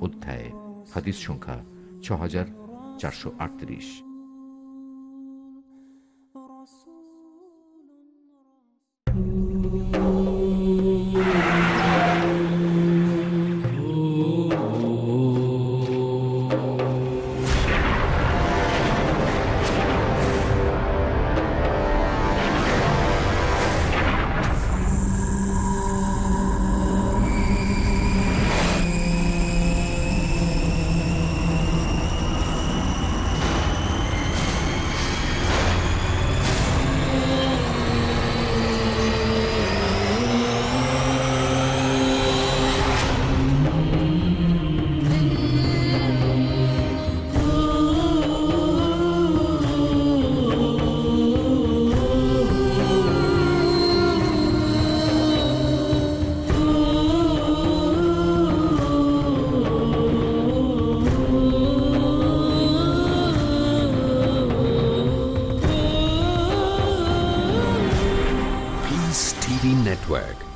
অধ্যায়ে হাদিস সংখ্যা ছ হাজার চারশো আটত্রিশ।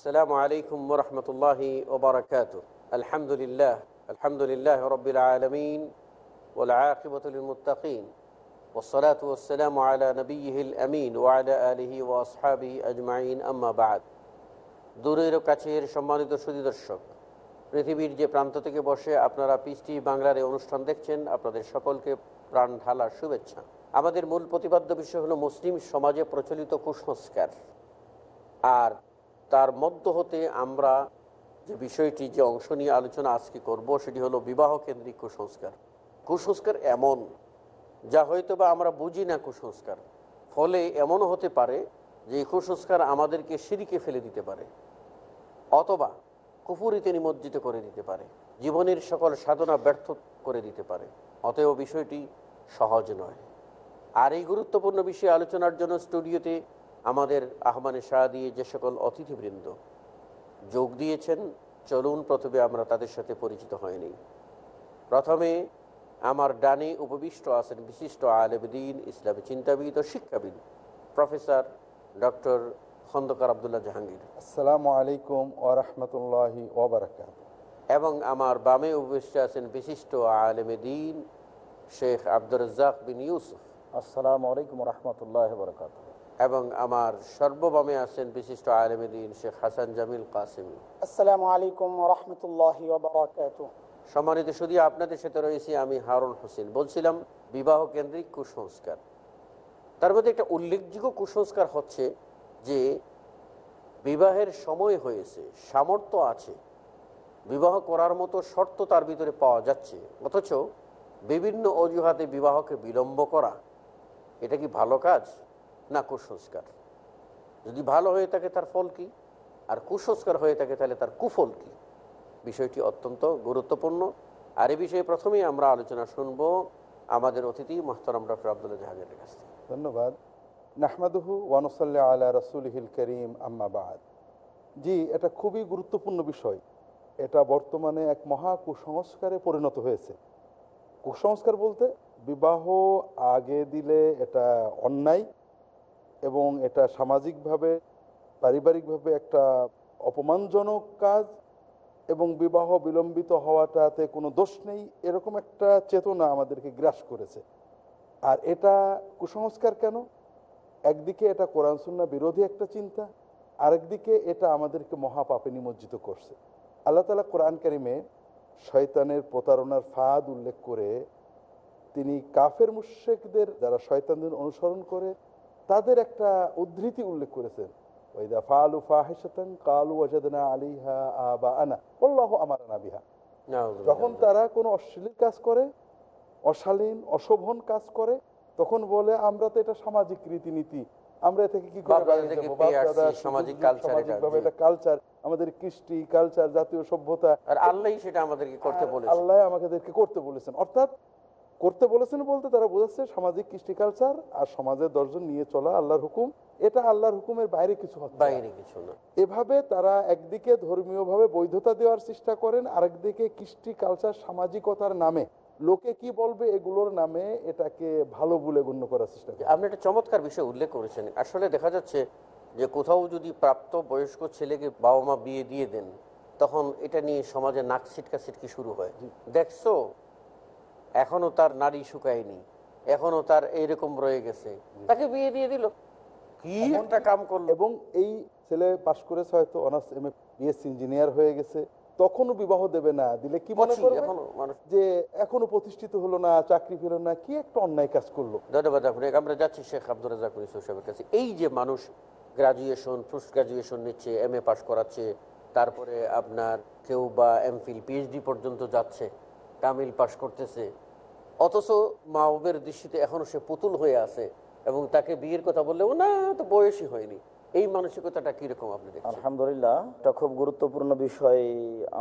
السلام عليكم ورحمة الله وبركاته الحمد لله الحمد لله رب العالمين والعاقبة للمتقين والصلاة والسلام على نبيه الأمين وعلى آله وأصحابه أجمعين أما بعد দূরের ও কাছের সম্মানিত সুদী দর্শক পৃথিবীর যে প্রান্ত থেকে বসে আপনারা পিসটি বাংলার এই অনুষ্ঠান দেখছেন আপনাদের সকলকে প্রাণ ঢালা শুভেচ্ছা আমাদের মূল প্রতিপাদ্য বিষয় হলো মুসলিম সমাজে প্রচলিত কুসংস্কার আর তার মধ্য হতে আমরা যে বিষয়টি, যে অংশ নিয়ে আলোচনা আজকে করব, সেটি হলো বিবাহ কেন্দ্রিক কুসংস্কার। কুসংস্কার এমন, যা হয়তো বা আমরা বুঝি না কুসংস্কার। ফলে এমনও হতে পারে যে এই কুসংস্কার আমাদেরকে সিঁড়িকে ফেলে দিতে পারে, অথবা কুফুরিতে নিমজ্জিত করে দিতে পারে, জীবনের সকল সাধনা ব্যর্থ করে দিতে পারে। অতএব বিষয়টি সহজ নয়। আর এই গুরুত্বপূর্ণ বিষয়ে আলোচনার জন্য স্টুডিওতে আমাদের আহ্বানে সাড়া দিয়ে যে সকল অতিথিবৃন্দ যোগ দিয়েছেন চলুন প্রথমে আমরা তাদের সাথে পরিচিত হয়নি প্রথমে আমার ডানে উপবিষ্ট আছেন বিশিষ্ট আলেবদিন ইসলামী চিন্তাবিদ ও শিক্ষাবিদ প্রফেসর ডক্টর খন্দকার আবদুল্লাহ জাহাঙ্গীর। আসসালামু আলাইকুম ওরহমতুল্লাহি ওবরাকাত এবং আমার বামে উপবিষ্ট আছেন বিশিষ্ট আলেমদিন শেখ আব্দুর রাজ্জাক বিন ইউসুফ। আসসালামু আলাইকুম রহমতুল্লাহ বরকাত এবং আমার সর্ববামে আছেন বিশিষ্ট আলেমদিন শেখ হাসান জামিল কাসিমি। আসসালামু আলাইকুম রহমতুল্লাহি সম্মানিত শুধু আপনাদের সাথে রয়েছি আমি হারুন হোসেন। বলছিলাম বিবাহ কেন্দ্রিক কুসংস্কার। তার মধ্যে একটা উল্লেখযোগ্য কুসংস্কার হচ্ছে যে বিবাহের সময় হয়েছে সামর্থ্য আছে বিবাহ করার মতো শর্ত তার ভিতরে পাওয়া যাচ্ছে অথচ বিভিন্ন অজুহাতে বিবাহকে বিলম্ব করা এটা কি ভালো কাজ? না কুসংস্কার। যদি ভালো হয়ে থাকে তার ফল কি? আর কুসংস্কার হয়ে থাকে তাহলে তার কুফল কি? বিষয়টি অত্যন্ত গুরুত্বপূর্ণ। আর এ বিষয়ে প্রথমেই আমরা আলোচনা শুনব আমাদের অতিথি মোহতারাম ডক্টর আবদুল্লাহ জাহাঙ্গীরের কাছ থেকে। ধন্যবাদ। নাহমাদুহু ওয়ানুসাল্লাহ আলা রসুলহিল করিম আম্মাবাদ জি, এটা খুবই গুরুত্বপূর্ণ বিষয়। এটা বর্তমানে এক মহা কুসংস্কারে পরিণত হয়েছে। কুসংস্কার বলতে বিবাহ আগে দিলে এটা অন্যায় এবং এটা সামাজিকভাবে, পারিবারিকভাবে একটা অপমানজনক কাজ এবং বিবাহ বিলম্বিত হওয়াটাতে কোনো দোষ নেই, এরকম একটা চেতনা আমাদেরকে গ্রাস করেছে। আর এটা কুসংস্কার কেন? একদিকে এটা কোরআন সুন্না বিরোধী একটা চিন্তা, আরেকদিকে এটা আমাদেরকে মহাপাপে নিমজ্জিত করছে। আল্লাহ তালা কোরআন কারিমে শয়তানের প্রতারণার ফাঁদ উল্লেখ করে তিনি কাফের মুশেকদের যারা শয়তানদের অনুসরণ করে তাদের একটা উদ্ধৃতি উল্লেখ করেছেন ওইদা ফালু ফাহিশাতান কালু ওয়াজাদনা আলিহা আবাআনা আল্লাহু আমারানা বিহা। যখন তারা কোনো অশ্লীল কাজ করে অশালীন অশোভন কাজ করে তখন বলে আমরা তো এটা সামাজিক রীতিনীতি আমরা থেকে কি কালচার আমাদের কৃষ্টি কালচার জাতীয় সভ্যতা। আর আল্লাহই সেটা আমাদেরকে করতে আল্লাহ আমাদেরকে করতে বলেছেন। অর্থাৎ করতে বলেছেন বলতে তারা বোঝাচ্ছে সামাজিক কৃষ্টি কালচার আর সমাজের দর্জন নিয়ে চলা আল্লাহর হুকুম এটা আল্লাহর হুকুমের বাইরে কিছু বাইরে কিছু না। এভাবে তারা একদিকে ধর্মীয়ভাবে বৈধতা দেওয়ার চেষ্টা করেন আরেকদিকে কৃষ্টি কালচার সামাজিকতার নামে। লোকে কি বলবে এগুলোর নামে এটাকে ভালো বলে গণ্য করার চেষ্টা করেন আপনি একটা চমৎকার বিষয় উল্লেখ করেছেন। আসলে দেখা যাচ্ছে যে কোথাও যদি প্রাপ্ত বয়স্ক ছেলেকে বাবা মা বিয়ে দিয়ে দেন তখন এটা নিয়ে সমাজে নাক ছিটকা ছিটকি শুরু হয়। দেখছ এখনও তার নারী শুকায়নি এখনও তার এইরকম রয়ে গেছে। তাকে বিয়ে দিয়ে দিল। কি? একটা কাম করল। এবং এই ছেলে পাশ করেছে হয়তো honours M A BSc engineer হয়ে গেছে। তখনও বিবাহ দেবে না দিলে কি মনে করবে? এখনও মানুষ যে এখনও প্রতিষ্ঠিত হলো না চাকরি পেল না কি একটা অন্যায় কাজ করল? ধন্যবাদ আপনাকে আমরা যাচ্ছি শেখ আব্দুল রাজাক সাহেবের কাছে। এই যে মানুষ গ্রাজুয়েশন পোস্ট গ্রাজুয়েশন নিচ্ছে এম এ পাস করাচ্ছে তারপরে আপনার কেউ বা এমফিল পিএইচডি পর্যন্ত যাচ্ছে কামিল পাশ করতেছে। অথচ মা বাবের দৃষ্টিতে এখনও সে পুতুল হয়ে আছে এবং তাকে বিয়ের কথা বললেও, না, তো বয়সই হয়নি। এই মানসিকতাটা কীরকম আপনি আলহামদুলিল্লাহ, এটা খুব গুরুত্বপূর্ণ বিষয়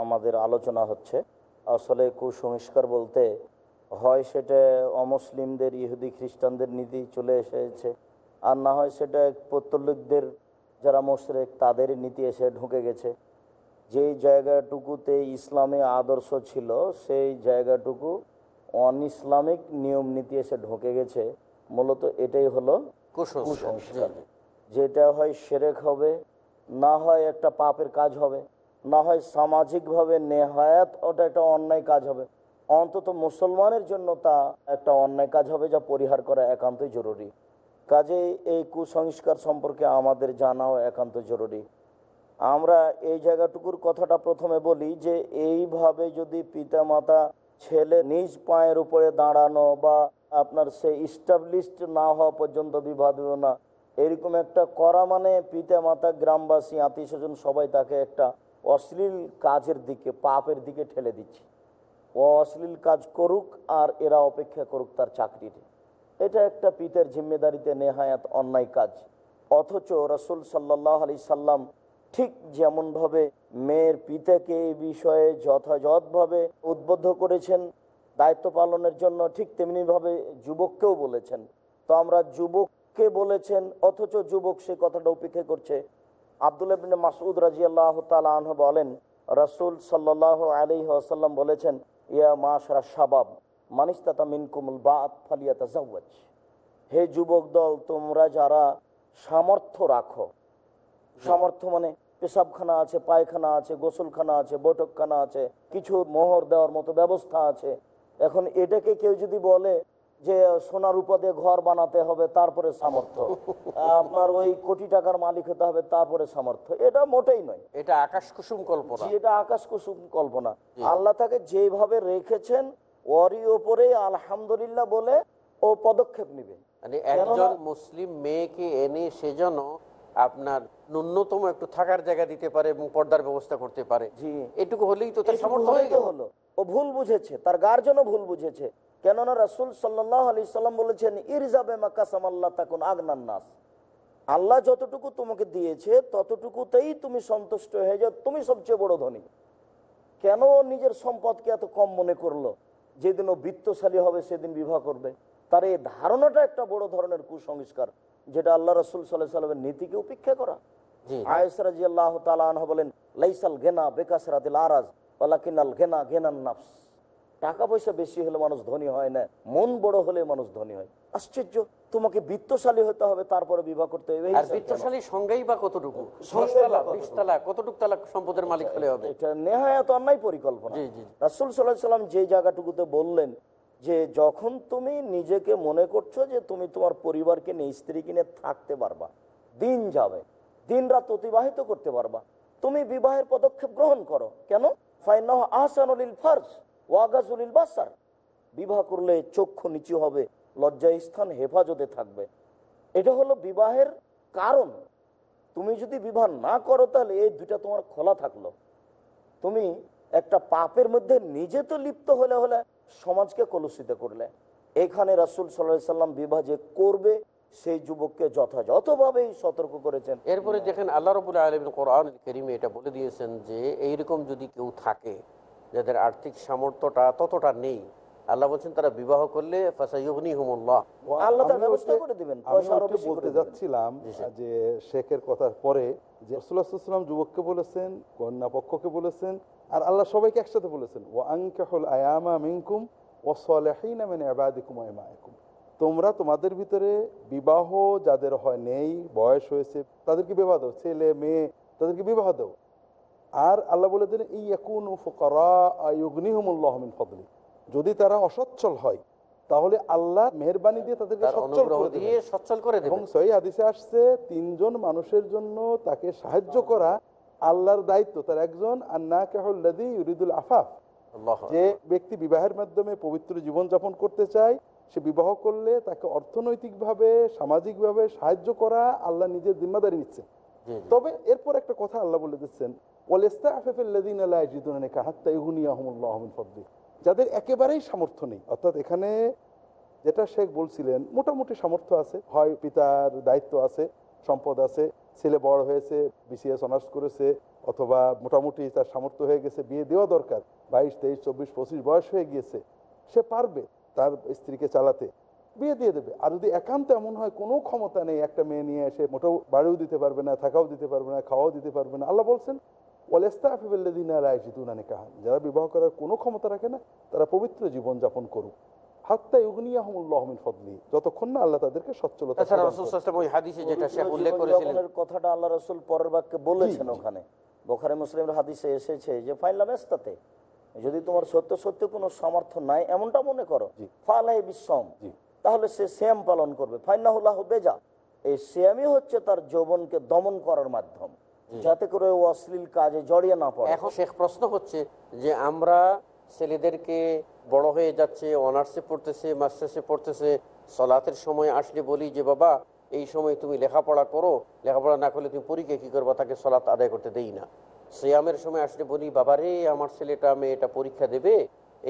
আমাদের আলোচনা হচ্ছে। আসলে কুসংস্কার বলতে হয় সেটা অমুসলিমদের, ইহুদি, খ্রিস্টানদের নীতি চলে এসেছে। আর না হয় সেটা পত্তলিকদের যারা মোশরেক, তাদের নীতি এসে ঢুকে গেছে। যেই জায়গাটুকুতে ইসলামে আদর্শ ছিল সেই জায়গাটুকু অন ইসলামিক নিয়ম নীতি এসে ঢুকে গেছে। মূলত এটাই হলো কুসংস্কার। যেটা হয় সেরেক হবে না হয় একটা পাপের কাজ হবে না হয় সামাজিকভাবে নেহায়াত ওটা একটা অন্যায় কাজ হবে। অন্তত মুসলমানের জন্য তা একটা অন্যায় কাজ হবে যা পরিহার করা একান্তই জরুরি। কাজে এই কুসংস্কার সম্পর্কে আমাদের জানাও একান্ত জরুরি। আমরা এই জায়গাটুকুর কথাটা প্রথমে বলি যে এইভাবে যদি পিতা মাতা ছেলে নিজ পায়ের উপরে দাঁড়ানো বা আপনার সে ইস্টাবলিশড না হওয়া পর্যন্ত বিবাহ দিল না, এরকম একটা করা মানে পিতা মাতা গ্রামবাসী আত্মীয় স্বজন সবাই তাকে একটা অশ্লীল কাজের দিকে, পাপের দিকে ঠেলে দিচ্ছে। ও অশ্লীল কাজ করুক আর এরা অপেক্ষা করুক তার চাকরির এটা একটা পিতের জিম্মেদারিতে নেহায়াত অন্যায় কাজ। অথচ রসুল সাল্লাহ আলি সাল্লাম ঠিক যেমনভাবে মেয়ের পিতাকে এই বিষয়ে যথাযথভাবে উদ্বুদ্ধ করেছেন, দায়িত্ব পালনের জন্য ঠিক তেমনিভাবে যুবককেও বলেছেন। তো আমরা যুবককে বলেছেন, অথচ যুবক সে কথাটা উপেক্ষা করছে। আবদুল্লাহ বিন মাসুদ রাজি আল্লাহ তালহ বলেন, রসুল সাল্লাহ আলি আসাল্লাম বলেছেন, ইয়া মাসরা শাবাব, মানিস্তাতা মিনকুমুল বাত ফালিয়াতা জাওয়াজ হে যুবক দল, তোমরা যারা সামর্থ্য রাখো সামর্থ্য মানে পেশাবখানা আছে পায়খানা আছে গোসলখানা আছে বৈঠকখানা আছে কিছু মোহর দেওয়ার মতো ব্যবস্থা আছে। এখন এটাকে কেউ যদি বলে যে সোনার উপদে ঘর বানাতে হবে তারপরে সামর্থ্য। আপনার ওই কোটি টাকার মালিক হতে হবে তারপরে সামর্থ্য। এটা মোটেই নয়। এটা আকাশ কুসুম কল্পনা। এটা আকাশ কুসুম কল্পনা। আল্লাহ তাকে যেভাবে রেখেছেন ওরই ওপরে আলহামদুলিল্লাহ বলে ও পদক্ষেপ নিবে। মানে একজন মুসলিম মেয়েকে এনে সেজন্য আপনার ন্যূনতম একটু থাকার জায়গা দিতে পারে এবং পর্দার ব্যবস্থা করতে পারে। এটুকু হলেই তো তার সামর্থ্য হলো। ও ভুল বুঝেছে তার গার্জনও ভুল বুঝেছে। কেননা রাসুল সাল্লাহ আলি সাল্লাম বলেছেন ইরজাবে মাকাসাম আল্লাহ তাকুন আগনান নাস। আল্লাহ যতটুকু তোমাকে দিয়েছে ততটুকুতেই তুমি সন্তুষ্ট হয়ে যাও তুমি সবচেয়ে বড় ধনী। কেন নিজের সম্পদকে এত কম মনে করল? যেদিন ও বিত্তশালী হবে সেদিন বিবাহ করবে। তার এই ধারণাটা একটা বড় ধরনের কুসংস্কার। যেটা আল্লাহ রসুল সাল্লাহ সাল্লামের নীতিকে উপেক্ষা করা। আল্লাহ তালাহ বলেন লাইসাল ঘেনা বেকাসরাতিল আরাজ ঘেনা ঘেনান নাফস। টাকা পয়সা বেশি হলে মানুষ ধনী হয় না মন বড় হলে মানুষ ধনী হয়। আশ্চর্য তোমাকে বিত্তশালী হতে হবে তারপরে বিবাহ করতে হবে। আর বিত্তশালী সংজ্ঞাই বা কতটুকু? কতটুকু? তালা সম্পদের মালিক হলে হবে? এটা নেহায়াত অন্যায় পরিকল্পনা। রাসুল সাল্লাহ সাল্লাম যে জায়গাটুকুতে বললেন যে যখন তুমি নিজেকে মনে করছ যে তুমি তোমার পরিবারকে নিয়ে, স্ত্রীকে নিয়ে থাকতে পারবা, দিন যাবে, দিন রাত অতিবাহিত করতে পারবা। তুমি বিবাহের পদক্ষেপ গ্রহণ করো। কেন? ফার্স বাসার। বিবাহ করলে চক্ষু নিচু হবে লজ্জায় স্থান হেফাজতে থাকবে। এটা হলো বিবাহের কারণ। তুমি যদি বিবাহ না করো তাহলে এই দুটা তোমার খোলা থাকল। তুমি একটা পাপের মধ্যে নিজে তো লিপ্ত হলে হলে সমাজকে কলুষিত করলে এখানে রাসুল সাল্লাহ সাল্লাম বিবাহ যে করবে সেই যুবককে যথাযথভাবেই সতর্ক করেছেন। এরপরে দেখেন আল্লাহ রবুল আলমিন কোরআন করিমে এটা বলে দিয়েছেন যে এইরকম যদি কেউ থাকে যাদের আর্থিক সামর্থ্যটা ততটা নেই আল্লাহ বলছেন তারা বিবাহ করলে বলতে যাচ্ছিলাম যে শেখের কথার পরে যে রসুল্লাহাম যুবককে বলেছেন কন্যা পক্ষকে বলেছেন আর আল্লাহ সবাইকে একসাথে বলেছেন ও আঙ্কাহুল আয়ামা মিনকুম ও সলেহিনা মেনে আবাদিকুম আইমায়কুম তোমরা তোমাদের ভিতরে বিবাহ যাদের হয় নেই বয়স হয়েছে তাদেরকে বিবাহ দাও। ছেলে মেয়ে তাদেরকে বিবাহ দাও। আর আল্লাহ বলে দিলেন এই একুন ফকরাহমিন ফদলি যদি তারা অসচ্ছল হয় তাহলে আল্লাহ মেহরবানি দিয়ে তাদেরকে সচ্ছল করে সচ্ছল করে এবং সহি হাদিসে আসছে তিনজন মানুষের জন্য তাকে সাহায্য করা আল্লাহর দায়িত্ব তার একজন আন্না কাহুল্লাদি ইউরিদুল আফাফ। যে ব্যক্তি বিবাহের মাধ্যমে পবিত্র জীবন যাপন করতে চায় সে বিবাহ করলে তাকে অর্থনৈতিকভাবে সামাজিকভাবে সাহায্য করা আল্লাহ নিজের জিম্মাদারি নিচ্ছেন। জি। তবে এরপর একটা কথা আল্লাহ বলে দিচ্ছেন যাদের একেবারেই সামর্থ্য নেই অর্থাৎ এখানে যেটা শেখ বলছিলেন মোটামুটি সামর্থ্য আছে হয় পিতার দায়িত্ব আছে সম্পদ আছে ছেলে বড় হয়েছে বিসিএস অনার্স করেছে, অথবা মোটামুটি তার সামর্থ্য হয়ে গেছে, বিয়ে দেওয়া দরকার, বাইশ, তেইশ, চব্বিশ, পঁচিশ বয়স হয়ে গিয়েছে, সে পারবে তার স্ত্রীকে চালাতে, বিয়ে দিয়ে দেবে। আর যদি একান্ত এমন হয়, কোনো ক্ষমতা নেই একটা মেয়ে নিয়ে এসে মোটেও বাড়িও দিতে পারবে না, থাকাও দিতে পারবে না, খাওয়াও দিতে পারবে না। আল্লাহ বলছেন কাহান যারা বিবাহ করার কোনো ক্ষমতা রাখে না, তারা পবিত্র জীবন যাপন করুক। হাত্তা ইউগনিয়াহমুল্লাহমিন ফদলি যতক্ষণ না আল্লাহ তাদেরকে সচ্ছলতা তাছাড়া প্রদান রসুল ওই হাদিসে যেটা শেখ উল্লেখ করেছিলেন। কথাটা আল্লাহ রসুল পরের বাক্যে বলেছেন ওখানে। বোখারে মুসলিমের হাদিসে এসেছে যে এস্তাতে যদি তোমার সত্য সত্য কোনো সামর্থ্য নাই এমনটা মনে করো জি। ফালাই বিশ্বম। তাহলে সে শ্যাম পালন করবে। ফাইনাহুল্লাহ বেজা। এই শ্যামই হচ্ছে তার যৌবনকে দমন করার মাধ্যম যাতে করে ও অশ্লীল কাজে জড়িয়ে না পড়ে। এখন শেখ প্রশ্ন হচ্ছে যে আমরা ছেলেদেরকে বড় হয়ে যাচ্ছে, অনার্সে পড়তেছে, মাস্টার্সে পড়তেছে, সলাতের সময় আসলে বলি যে, বাবা, এই সময় তুমি লেখাপড়া করো, লেখাপড়া না করলে তুমি পরীক্ষা কী করব? তাকে সলাত আদায় করতে দেই না। সিয়ামের সময় আসলে বলি বাবারে আমার ছেলেটা, মেয়েটা পরীক্ষা দেবে,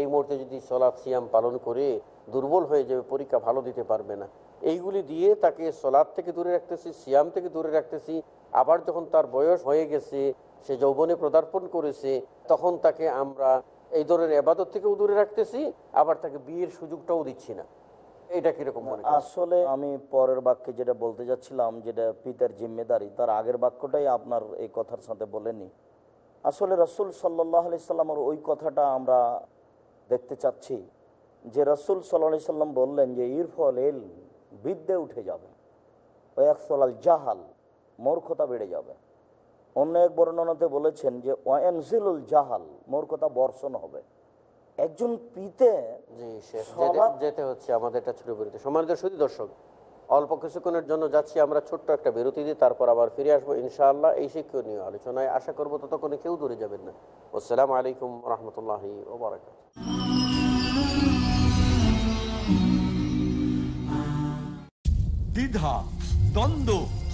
এই মুহূর্তে যদি সলাৎ সিয়াম পালন করে দুর্বল হয়ে যাবে, পরীক্ষা ভালো দিতে পারবে না। এইগুলি দিয়ে তাকে সলাদ থেকে দূরে রাখতেছি, সিয়াম থেকে দূরে রাখতেছি। আবার যখন তার বয়স হয়ে গেছে, সে যৌবনে পদার্পণ করেছে, তখন তাকে আমরা এই ধরনের এবাদত থেকেও দূরে রাখতেছি, আবার তাকে বিয়ের সুযোগটাও দিচ্ছি না। এটা কীরকম মনে আসলে আমি পরের বাক্যে যেটা বলতে যাচ্ছিলাম, যেটা পিতার জিম্মেদারি, তার আগের বাক্যটাই আপনার এই কথার সাথে বলেনি। আসলে রসুল সাল্লাহ আলি সাল্লামের ওই কথাটা আমরা দেখতে চাচ্ছি, যে রসুল সাল্লাহ সাল্লাম বললেন যে ইরফল এল বিদ্যে উঠে যাবে। ওয়াকসলাল জাহাল, মূর্খতা বেড়ে যাবে। অন্য এক বর্ণনাতে বলেছেন যে ওয়ানজিলুল জাহাল মূর্খতা বর্ষণ হবে। একজন পিতে যেতে হচ্ছে আমাদের একটা ছোট বিরতি। সম্মানিত সুদী দর্শক অল্প কিছুক্ষণের জন্য যাচ্ছি আমরা ছোট্ট একটা বিরতি দিই তারপর আবার ফিরে আসব ইনশাআল্লাহ এই শিক্ষণীয় আলোচনায়। আশা করব ততক্ষণে কেউ দূরে যাবেন না। আসসালামু আলাইকুম রহমতুল্লাহি ওবরাকাত দ্বিধা দ্বন্দ্ব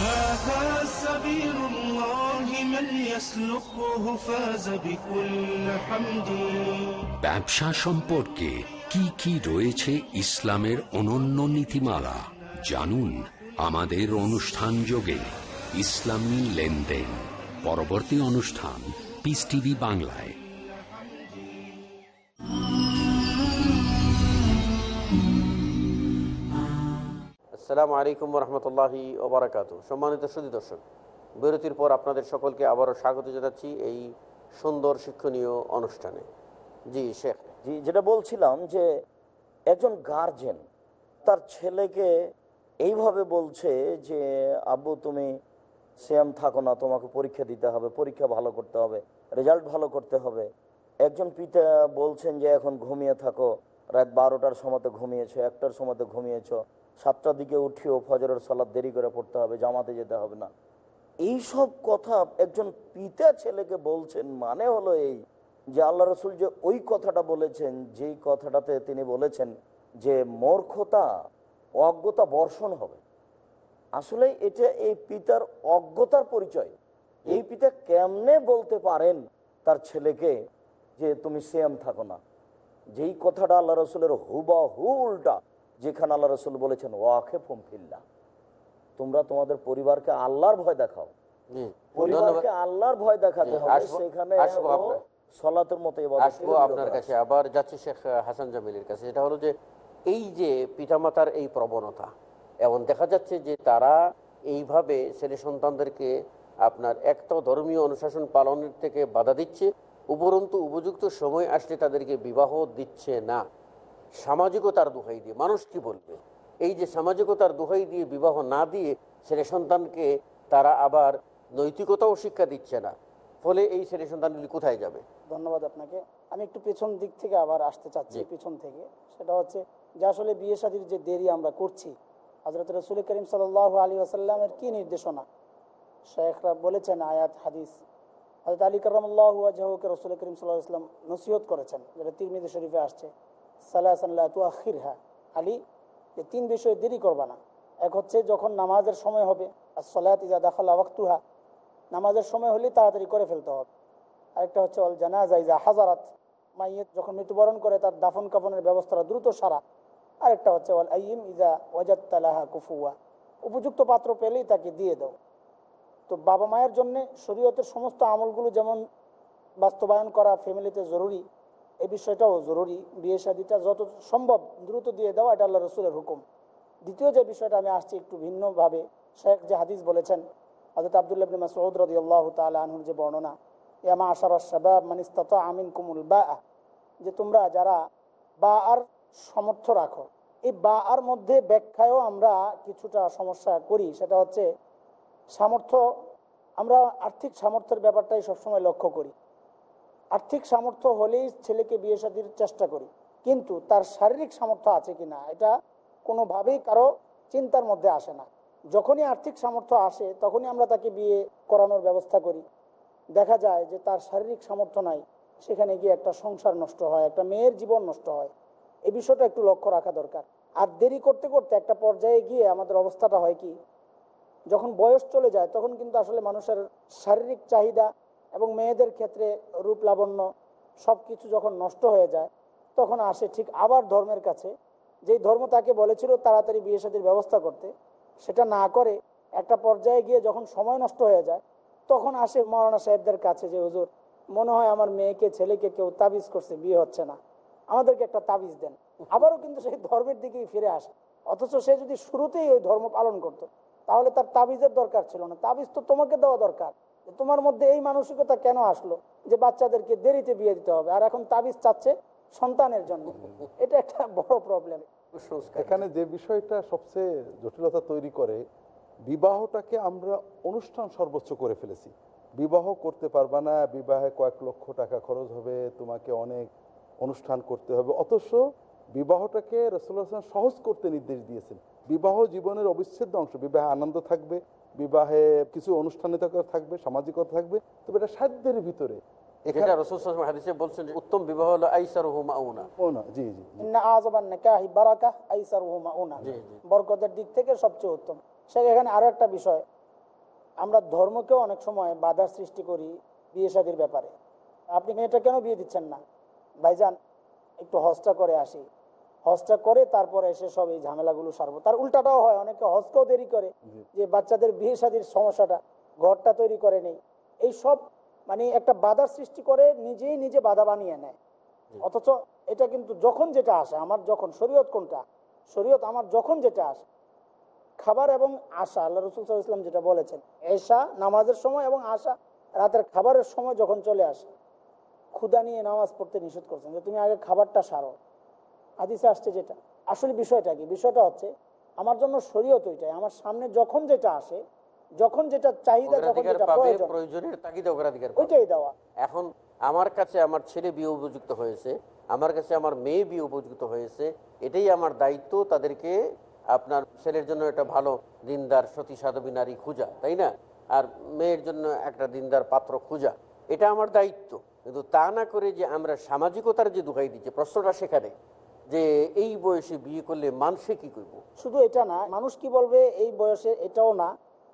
هذا سبيل الله من يسلكه فاز بكل حمد ব্যবসা সম্পর্কে কি কি রয়েছে ইসলামের অনন্য নীতিমালা জানুন আমাদের অনুষ্ঠান যোগে ইসলামী লেনদেন পরবর্তী অনুষ্ঠান পিস টিভি বাংলায় আসসালামু আলাইকুম রহমতুল্লাহি ওবরাকাত সম্মানিত সুদী দর্শক, বিরতির পর আপনাদের সকলকে আবারও স্বাগত জানাচ্ছি এই সুন্দর শিক্ষণীয় অনুষ্ঠানে। জি, শেখ। জি, যেটা বলছিলাম যে একজন গার্জেন তার ছেলেকে এইভাবে বলছে যে, আব্বু, তুমি সেম থাকো না, তোমাকে পরীক্ষা দিতে হবে, পরীক্ষা ভালো করতে হবে রেজাল্ট ভালো করতে হবে। একজন পিতা বলছেন যে, এখন ঘুমিয়ে থাকো, রাত বারোটার সময়তে ঘুমিয়েছো, একটার সময়তে ঘুমিয়েছো। সাতটার দিকে উঠিও ফজরের সালাদ দেরি করে পড়তে হবে, জামাতে যেতে হবে না। এই সব কথা একজন পিতা ছেলেকে বলছেন মানে হলো এই যে আল্লাহ রসুল যে ওই কথাটা বলেছেন, যেই কথাটাতে তিনি বলেছেন যে মূর্খতা, অজ্ঞতা বর্ষণ হবে। আসলে এটা এই পিতার অজ্ঞতার পরিচয়। এই পিতা কেমনে বলতে পারেন তার ছেলেকে যে তুমি সেম থাকো না? যেই কথাটা আল্লাহ রসুলের হুবা হু উল্টা যেখানে আল্লাহ রসুল বলেছেন ওয়াকে ফিল্লা তোমরা তোমাদের পরিবারকে আল্লাহর ভয় দেখাও। পরিবারকে আল্লাহর ভয় দেখাতে হবে। সেখানে সলাতের মতো আসব আপনার কাছে। আবার যাচ্ছি শেখ হাসান জামিলের কাছে। এটা হলো যে এই যে পিতামাতার এই প্রবণতা এমন দেখা যাচ্ছে যে তারা এইভাবে ছেলে সন্তানদেরকে আপনার এক তো ধর্মীয় অনুশাসন পালনের থেকে বাধা দিচ্ছে। উপরন্তু উপযুক্ত সময় আসলে তাদেরকে বিবাহ দিচ্ছে না। সামাজিকতার দোহাই দিয়ে মানুষ কি বলবে? এই যে সামাজিকতার দোহাই দিয়ে বিবাহ না দিয়ে ছেলে সন্তানকে তারা আবার নৈতিকতাও শিক্ষা দিচ্ছে না ফলে এই ছেলে সন্তানগুলি কোথায় যাবে? ধন্যবাদ আপনাকে। আমি একটু পেছন দিক থেকে আবার আসতে চাচ্ছি। পিছন থেকে। সেটা হচ্ছে যে আসলে বিয়ে শাদির যে দেরি আমরা করছি হজরত রসুল করিম সাল আলী আসাল্লামের কি নির্দেশনা? শেখরা বলেছেন আয়াত হাদিস। হজরত আলী করমকে রসুল করিম সাল্লাহ ইসলাম নসিহত করেছেন যেটা তিরমিদি শরীফে আসছে। সাল্লাহ তু আখির হ্যাঁ আলী, যে তিন বিষয়ে দেরি করবা না। এক হচ্ছে যখন নামাজের সময় হবে আর সলায়াত ইজা দাখাল ওয়াক্তুহা। নামাজের সময় হলে তাড়াতাড়ি করে ফেলতে হবে। আরেকটা হচ্ছে অল জানাজা ইজা হাজারাত। মাইয়েত যখন মৃত্যুবরণ করে, তার দাফন কাফনের ব্যবস্থাটা দ্রুত সারা। আরেকটা হচ্ছে অল আইম ইজা ওয়াজাত তালাহা কুফুয়া। উপযুক্ত পাত্র পেলেই তাকে দিয়ে দাও। তো বাবা মায়ের জন্য শরীয়তের সমস্ত আমলগুলো যেমন বাস্তবায়ন করা ফ্যামিলিতে জরুরি এই বিষয়টাও জরুরি। বিয়ে শাদিটা যত সম্ভব দ্রুত দিয়ে দেওয়া, এটা আল্লাহ রসুলের হুকুম। দ্বিতীয় যে বিষয়টা আমি আসছি একটু ভিন্নভাবে, শেখ যে হাদিস বলেছেন হজরত আবদুল্লাহ বিন মাসউদ রাদিয়াল্লাহু তাআলা যে বর্ণনা ইয়ামা আশারা শাবাব মান আমিন কুমুল বা যে তোমরা যারা বা আর সমর্থ রাখো, এই বা আর মধ্যে ব্যাখ্যায়ও আমরা কিছুটা সমস্যা করি। সেটা হচ্ছে সামর্থ্য, আমরা আর্থিক সামর্থ্যের ব্যাপারটাই সবসময় লক্ষ্য করি। আর্থিক সামর্থ্য হলেই ছেলেকে বিয়ে শাদির চেষ্টা করি। কিন্তু তার শারীরিক সামর্থ্য আছে কি না, এটা কোনোভাবেই কারও চিন্তার মধ্যে আসে না। যখনই আর্থিক সামর্থ্য আসে, তখনই আমরা তাকে বিয়ে করানোর ব্যবস্থা করি। দেখা যায় যে তার শারীরিক সামর্থ্য নাই, সেখানে গিয়ে একটা সংসার নষ্ট হয়, একটা মেয়ের জীবন নষ্ট হয়। এই বিষয়টা একটু লক্ষ্য রাখা দরকার। আর দেরি করতে করতে একটা পর্যায়ে গিয়ে আমাদের অবস্থাটা হয় কি, যখন বয়স চলে যায়, তখন কিন্তু আসলে মানুষের শারীরিক চাহিদা এবং মেয়েদের ক্ষেত্রে রূপ লাবণ্য সব কিছু যখন নষ্ট হয়ে যায়, তখন আসে ঠিক আবার ধর্মের কাছে। যেই ধর্ম তাকে বলেছিল তাড়াতাড়ি বিয়ে শাদির ব্যবস্থা করতে, সেটা না করে একটা পর্যায়ে গিয়ে যখন সময় নষ্ট হয়ে যায়, তখন আসে মৌলানা সাহেবদের কাছে যে, হুজুর, মনে হয় আমার মেয়েকে, ছেলেকে কেউ তাবিজ করছে, বিয়ে হচ্ছে না। আমাদেরকে একটা তাবিজ দেন। আবারও কিন্তু সেই ধর্মের দিকেই ফিরে আসে। অথচ সে যদি শুরুতেই ওই ধর্ম পালন করত। তাহলে তার তাবিজের দরকার ছিল না। তাবিজ তো তোমাকে দেওয়া দরকার। তোমার মধ্যে এই মানসিকতা কেন আসলো? যে বাচ্চাদেরকে দেরিতে বিয়ে দিতে হবে। আর এখন তাবিজ চাচ্ছে সন্তানের জন্য। এটা একটা বড় প্রবলেম এখানে যে বিষয়টা সবচেয়ে জটিলতা তৈরি করে বিবাহটাকে আমরা অনুষ্ঠান সর্বোচ্চ করে ফেলেছি। বিবাহ করতে পারবা না বিবাহে কয়েক লক্ষ টাকা খরচ হবে তোমাকে অনেক অনুষ্ঠান করতে হবে। অথচ বিবাহটাকে রসুল্লাহ সহজ করতে নির্দেশ দিয়েছেন। বিবাহ জীবনের অবিচ্ছেদ্য অংশ বিবাহে আনন্দ থাকবে বিবাহে কিছু অনুষ্ঠানিতা থাকবে সামাজিকতা থাকবে তবে এটা সাধ্যের ভিতরে। যেটা রসুল সাল্লাল্লাহু বলছেন যে উত্তম বিবাহ হলো জি জি ইন্না আযবান নিকাহি বারাকা আইসারুহু মাউনা। জি, জি। বরকতের দিক থেকে সবচেয়ে উত্তম। সে এখানে আরও একটা বিষয়। আমরা ধর্মকেও অনেক সময় বাধার সৃষ্টি করি বিয়ে শাদীর ব্যাপারে। আপনি মেয়েটা কেন বিয়ে দিচ্ছেন না? ভাইজান একটু হজটা করে আসি। হজটা করে তারপরে এসে সব এই ঝামেলাগুলো সারবো। তার উল্টাটাও হয় অনেকে হজকেও দেরি করে যে বাচ্চাদের বিয়ে শাদীর সমস্যাটা ঘরটা তৈরি করে নেই। এই সব মানে একটা বাধার সৃষ্টি করে নিজেই নিজে বাধা বানিয়ে নেয়। অথচ এটা কিন্তু যখন যেটা আসে আমার যখন শরীয়ত কোনটা? শরীয়ত আমার যখন যেটা আসে খাবার এবং আশা আল্লাহ রসুল ইসলাম যেটা বলেছেন এশা নামাজের সময় এবং আশা রাতের খাবারের সময় যখন চলে আসে ক্ষুদা নিয়ে নামাজ পড়তে নিষেধ করছেন যে তুমি আগে খাবারটা সারো। হাদিসে আসছে যেটা। আসলে বিষয়টা কি? বিষয়টা হচ্ছে আমার জন্য শরীয়ত ওইটাই। আমার সামনে যখন যেটা আসে যখন যেটা চাহিদা যখন যেটা প্রয়োজন প্রয়োজনের তাগিদে অগ্রাধিকার ওইটাই দেওয়া। এখন আমার কাছে আমার ছেলে বিয়ে উপযুক্ত হয়েছে আমার কাছে আমার মেয়ে বিয়ে উপযুক্ত হয়েছে এটাই আমার দায়িত্ব তাদেরকে আপনার ছেলের জন্য একটা ভালো দিনদার সতী সাধবী নারী খুঁজা তাই না? আর মেয়ের জন্য একটা দিনদার পাত্র খুঁজা এটা আমার দায়িত্ব। কিন্তু তা না করে যে আমরা সামাজিকতার যে দুহাই দিচ্ছি প্রশ্নটা সেখানে। যে এই বয়সে বিয়ে করলে মানুষে কি করব? শুধু এটা না মানুষ কি বলবে এই বয়সে এটাও না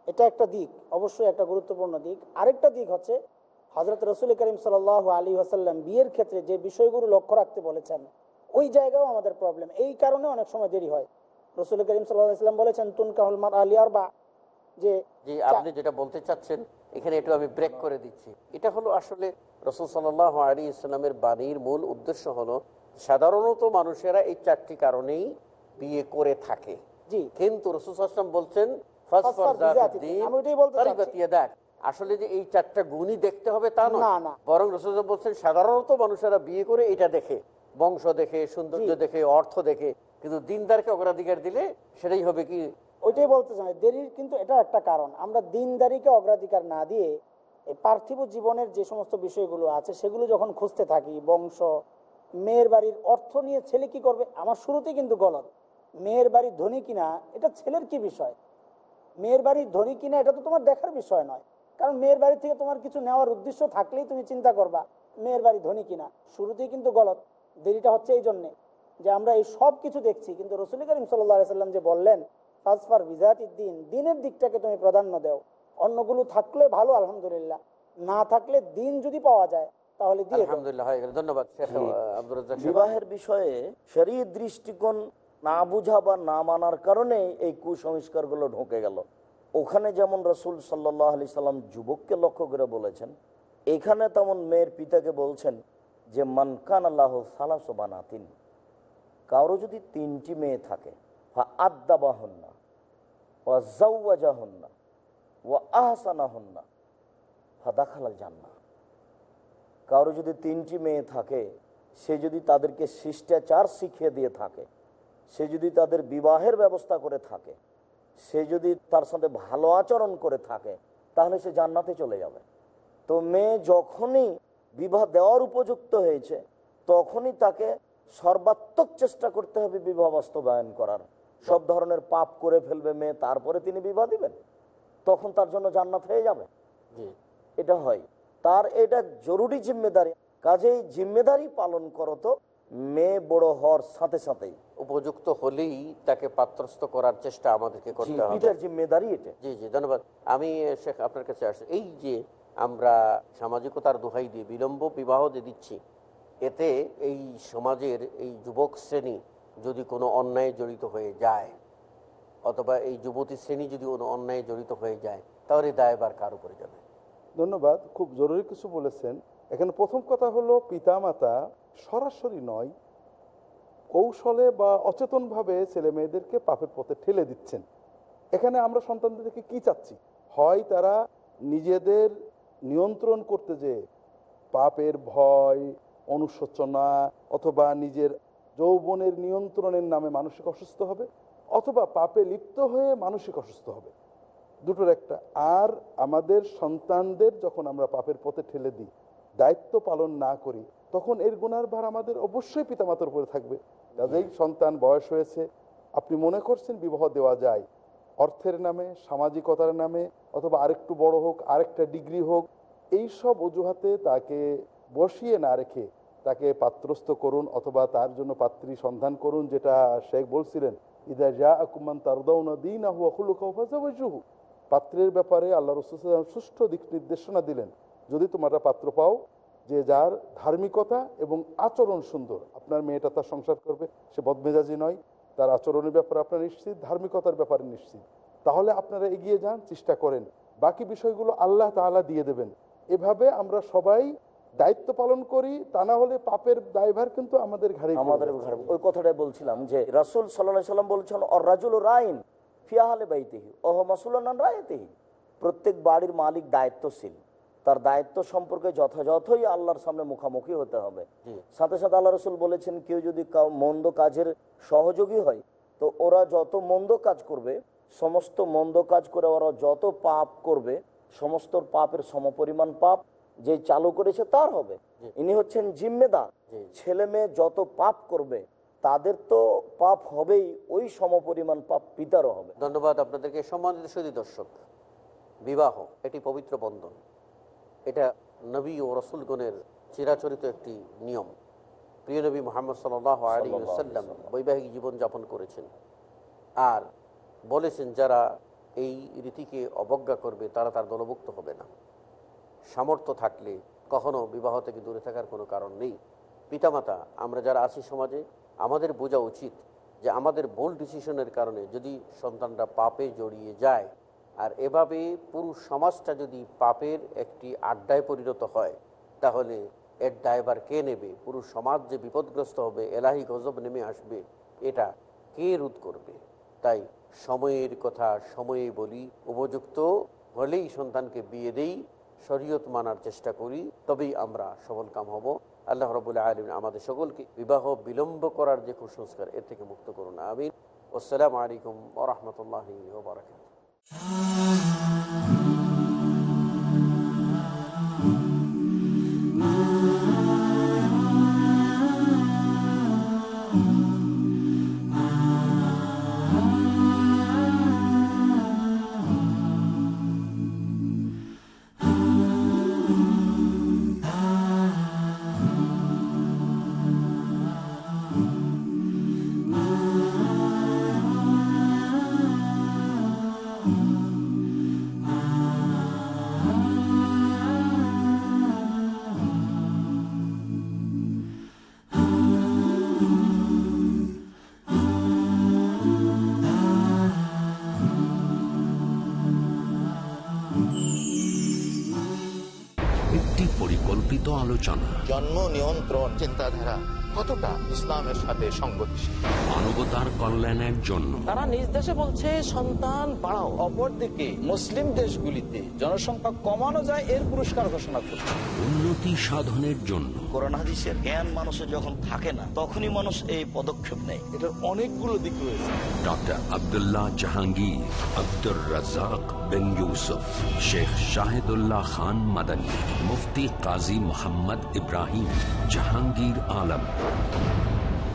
এটা একটা দিক অবশ্যই একটা গুরুত্বপূর্ণ দিক। আরেকটা দিক হচ্ছে হজরত রসুল করিম সাল আলী আসাল্লাম বিয়ের ক্ষেত্রে যে বিষয়গুলো লক্ষ্য রাখতে বলেছেন ওই জায়গাও আমাদের প্রবলেম এই কারণে অনেক সময় দেরি হয়। রসুল করিম সাল্লাম বলেছেন তুনকাহুল মার আলিয়ার বা যে যে আপনি যেটা বলতে চাচ্ছেন এখানে একটু আমি ব্রেক করে দিচ্ছি। এটা হলো আসলে রসুল সাল্লাহ আলী ইসলামের বাণীর মূল উদ্দেশ্য হলো সাধারণত মানুষেরা এই চারটি কারণেই বিয়ে করে থাকে। কিন্তু রসুল আসলাম বলছেন আসলে যে এই চারটা গুণই দেখতে হবে তা না, বরং রসুল বলছেন সাধারণত মানুষেরা বিয়ে করে এটা দেখে বংশ দেখে সৌন্দর্য দেখে অর্থ দেখে। কিন্তু দিনদারকে অগ্রাধিকার দিলে সেটাই হবে কি? ওইটাই বলতে চাই। দেরির কিন্তু এটা একটা কারণ। আমরা দিনদারিকে অগ্রাধিকার না দিয়ে পার্থিব জীবনের যে সমস্ত বিষয়গুলো আছে সেগুলো যখন খুঁজতে থাকি বংশ মেয়ের বাড়ির অর্থ নিয়ে ছেলে কি করবে? আমার শুরুতেই কিন্তু গলত। মেয়ের বাড়ির ধনী কিনা, এটা ছেলের কি বিষয়? মেয়ের বাড়ির ধনী কিনা, এটা তো তোমার দেখার বিষয় নয়। কারণ মেয়ের বাড়ি থেকে তোমার কিছু নেওয়ার উদ্দেশ্য থাকলেই তুমি চিন্তা করবা, মেয়ের বাড়ি ধনী কিনা। শুরুতেই কিন্তু গলত। দেরিটা হচ্ছে এই জন্যে যে আমরা এই সব কিছু দেখছি, কিন্তু রসুল করিম সাল্লাহ সাল্লাম যে বললেন ফাসফার বিজাতি দিন দিনের দিকটাকে তুমি প্রাধান্য দাও। অন্যগুলো থাকলে ভালো, আলহামদুলিল্লাহ। না থাকলে দিন যদি পাওয়া যায় তাহলে দিয়ে দাও। আলহামদুলিল্লাহ হয়ে গেল। ধন্যবাদ শেখ আব্দুর রাজ্জাক বিবাহের বিষয়ে দৃষ্টিকোণ না বুঝা বা না মানার কারণে এই কুসংস্কারগুলো ঢুকে গেল। ওখানে যেমন রসুল সাল্লাহ আলি সাল্লাম যুবককে লক্ষ্য করে বলেছেন এখানে তেমন মেয়ের পিতাকে বলছেন যে মানকান আল্লাহ সালাসবানাতিন কারও যদি তিনটি মেয়ে থাকে বা আদ্দাবা হন না ও জাউওয়াজা হন না ও আহসানা হন না ফাদাখালাল জান্না কারও যদি তিনটি মেয়ে থাকে সে যদি তাদেরকে শিষ্টাচার শিখিয়ে দিয়ে থাকে সে যদি তাদের বিবাহের ব্যবস্থা করে থাকে সে যদি তার সাথে ভালো আচরণ করে থাকে তাহলে সে জান্নাতে চলে যাবে। তো মেয়ে যখনই বিবাহ দেওয়ার উপযুক্ত হয়েছে তখনই তাকে সর্বাত্মক চেষ্টা করতে হবে বিবাহ বাস্তবায়ন করার। সব ধরনের পাপ করে ফেলবে মেয়ে তারপরে তিনি বিবাহ দিবেন। তখন তার জন্য জান্নাত হয়ে যাবে। জি। এটা হয়। তার এটা জরুরি জিম্মেদারি। কাজেই জিম্মেদারি পালন করো তো মেয়ে বড় হওয়ার সাথে সাথেই। উপযুক্ত হলেই তাকে পাত্রস্থ করার চেষ্টা আমাদেরকে করতে হবে। জিম্মেদারি এটা। জি জি ধন্যবাদ। আমি শেখ আপনার কাছে আসছি। এই যে আমরা সামাজিকতার দোহাই দিয়ে বিলম্ব বিবাহ যে দিচ্ছি এতে এই সমাজের এই যুবক শ্রেণি যদি কোনো অন্যায় জড়িত হয়ে যায় অথবা এই যুবতী শ্রেণি যদি কোনো অন্যায় জড়িত হয়ে যায় তাহলে দায়বার কার উপরে যাবে? ধন্যবাদ, খুব জরুরি কিছু বলেছেন। এখানে প্রথম কথা হলো পিতামাতা সরাসরি নয়, কৌশলে বা অচেতনভাবে ছেলে মেয়েদেরকে পাপের পথে ঠেলে দিচ্ছেন। এখানে আমরা সন্তানদেরকে কি চাচ্ছি? হয় তারা নিজেদের নিয়ন্ত্রণ করতে যে পাপের ভয়, অনুশোচনা, অথবা নিজের যৌবনের নিয়ন্ত্রণের নামে মানসিক অসুস্থ হবে, অথবা পাপে লিপ্ত হয়ে মানসিক অসুস্থ হবে। দুটোর একটা। আর আমাদের সন্তানদের যখন আমরা পাপের পথে ঠেলে দিই, দায়িত্ব পালন না করি, তখন এর গুণার ভার আমাদের অবশ্যই পিতামাতার উপরে থাকবে। কাজেই সন্তান বয়স হয়েছে, আপনি মনে করছেন বিবাহ দেওয়া যায়, অর্থের নামে, সামাজিকতার নামে, অথবা আরেকটু বড় হোক, আরেকটা ডিগ্রি হোক, এই সব অজুহাতে তাকে বসিয়ে না রেখে তাকে পাত্রস্থ করুন অথবা তার জন্য পাত্রী সন্ধান করুন, যেটা শেখ বলছিলেন, ইদা যা আকুমান তারদাউনা দিন আহু আহুলুকাহু পাত্রের ব্যাপারে আল্লাহ রসুল সুষ্ঠু দিক নির্দেশনা দিলেন যদি তোমরা পাত্র পাও যে যার ধার্মিকতা এবং আচরণ সুন্দর আপনার মেয়েটা তার সংসার করবে সে বদমেজাজি নয় তার আচরণের ব্যাপারে আপনার নিশ্চিত ধার্মিকতার ব্যাপারে নিশ্চিত। তাহলে আপনারা এগিয়ে যান চেষ্টা করেন। বাকি বিষয়গুলো আল্লাহ তাআলা দিয়ে দেবেন। এভাবে আমরা সবাই দায়িত্ব পালন করি তা না হলে পাপের দায়ভার কিন্তু আমাদের ঘাড়ে আমাদের ঘরে ওই কথাটাই বলছিলাম যে রাসুল সাল্লাহ সাল্লাম বলছেন অর রাজুল রাইন। ফিয়াহালে বাইতেহি ওহ মাসুলান রায়তেহি প্রত্যেক বাড়ির মালিক দায়িত্বশীল তার দায়িত্ব সম্পর্কে যথাযথই আল্লাহর সামনে মুখামুখি হতে হবে। সাথে সাথে আল্লাহ রসুল বলেছেন কেউ যদি মন্দ কাজের সহযোগী হয় তো ওরা যত মন্দ কাজ করবে সমস্ত মন্দ কাজ করে ওরা যত পাপ করবে সমস্ত পাপের সমপরিমাণ পাপ যে চালু করেছে তার হবে। ইনি হচ্ছেন জিম্মেদার। ছেলে মেয়ে যত পাপ করবে তাদের তো পাপ হবেই ওই সমপরিমাণ পাপ পিতারও হবে। ধন্যবাদ আপনাদেরকে। সম্মানিত সুদী দর্শক বিবাহ এটি পবিত্র বন্ধন। এটা নবী ও রসুলগণের চিরাচরিত একটি নিয়ম। প্রিয় নবী মোহাম্মদ সাল্লাম। বৈবাহিক জীবনযাপন করেছেন। আর বলেছেন যারা এই রীতিকে অবজ্ঞা করবে তারা তার দলভুক্ত হবে না। সামর্থ্য থাকলে কখনো বিবাহ থেকে দূরে থাকার কোনো কারণ নেই। পিতামাতা আমরা যারা আছি সমাজে আমাদের বোঝা উচিত যে আমাদের বোল্ড ডিসিশনের কারণে যদি সন্তানরা পাপে জড়িয়ে যায়, আর এভাবে পুরো সমাজটা যদি পাপের একটি আড্ডায় পরিণত হয়, তাহলে এর ড্রাইভার কে নেবে? পুরো সমাজ যে বিপদগ্রস্ত হবে, এলাহি গজব নেমে আসবে, এটা কে রোধ করবে? তাই সময়ের কথা সময়ে বলি, উপযুক্ত হলেই সন্তানকে বিয়ে দেই, শরীয়ত মানার চেষ্টা করি, তবেই আমরা সফল কাম হব। আল্লাহ রবুল্লা আলম আমাদের সকলকে বিবাহ, বিলম্ব করার যে কুসংস্কার, এর থেকে মুক্ত করুন। আমিন। আসসালামু আলাইকুম ওরহমতুল্লাহ বারকাত নিয়ন্ত্রণ চিন্তাধারা কতটা ইসলামের সাথে সংগতিশীল? মানবতার কল্যাণের জন্য। তারা নিজ দেশে বলছে সন্তান বাড়াও অপরদিকে মুসলিম দেশগুলিতে জনসংখ্যা কমানো যায় এর পুরস্কার ঘোষণা করছে। উন্নতি সাধনের জন্য। কোরআন হাদিসের জ্ঞান মানুষের যখন থাকে না তখনই মানুষ এই পদক্ষেপ নেয়। এটার অনেকগুলো দিক রয়েছে। ডক্টর আব্দুল্লাহ জাহাঙ্গীর আব্দুর রাজাক বিন ইউসুফ শেখ শাহিদুল্লাহ খান মাদানী মুফতি কাজী মোহাম্মদ ইব্রাহিম জাহাঙ্গীর আলম।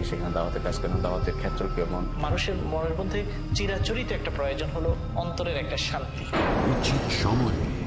কীভাবে সেখানে দাওয়াতের কাজ করেন দাওয়াতের ক্ষেত্র কেমন মানুষের মনের মধ্যে চিরাচরিত একটা প্রয়োজন হলো অন্তরের একটা শান্তি। উচিত সময়ে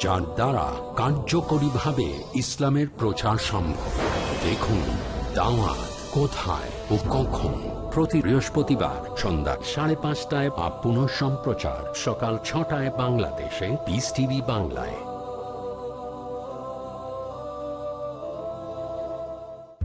যার দ্বারা কার্যকরী ভাবে ইসলামের প্রচার সম্ভব। দেখুন, দাওয়াত কোথায় ও কখন? প্রতি বৃহস্পতিবার সন্ধ্যা সাড়ে পাঁচটায় বা পুনঃ সম্প্রচার সকাল ছটায় বাংলাদেশে পিস টিভি বাংলায়।